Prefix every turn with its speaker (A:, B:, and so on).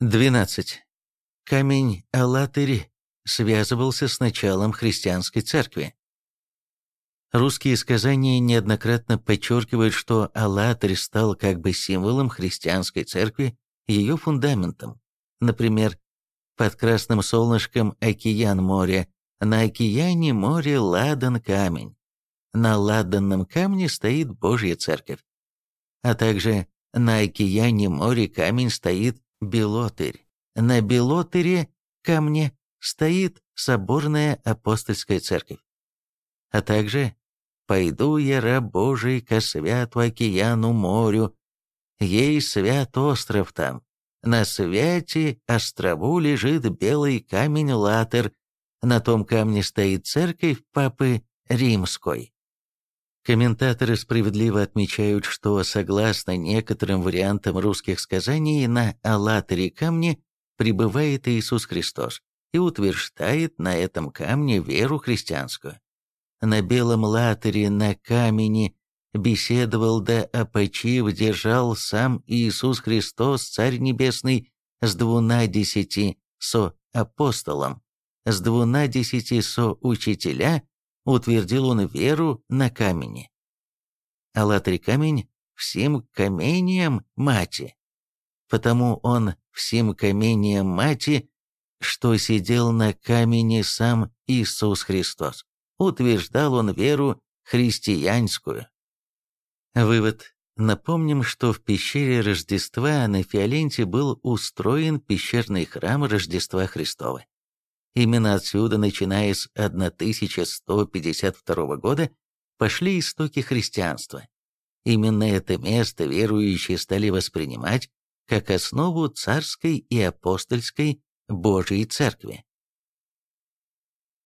A: 12. Камень Алатырь связывался с началом христианской церкви. Русские сказания неоднократно подчеркивают, что Алатырь стал как бы символом христианской церкви, ее фундаментом. Например, под красным солнышком океан моря, на океане море ладан камень. На ладанном камне стоит Божья церковь. А также на океане море камень стоит Белотырь. На Белотыре камне стоит соборная апостольская церковь. А также «Пойду я, раб Божий, ко святу океану морю, ей свят остров там, на святе острову лежит белый камень Латер, на том камне стоит церковь Папы Римской». Комментаторы справедливо отмечают, что, согласно некоторым вариантам русских сказаний, на Аллаторе камне пребывает Иисус Христос и утверждает на этом камне веру христианскую. На белом латере на камени беседовал да опочив держал сам Иисус Христос, Царь Небесный, с двуна десяти со апостолом, с двуна десяти со учителя, утвердил он веру на камени. Аллатри камень всем камением мати, потому он всем камением мати, что сидел на камени сам Иисус Христос. Утверждал он веру христианскую. Вывод. Напомним, что в пещере Рождества на Фиоленте был устроен пещерный храм Рождества Христова. Именно отсюда, начиная с 1152 года, пошли истоки христианства. Именно это место верующие стали воспринимать как основу царской и апостольской Божьей Церкви.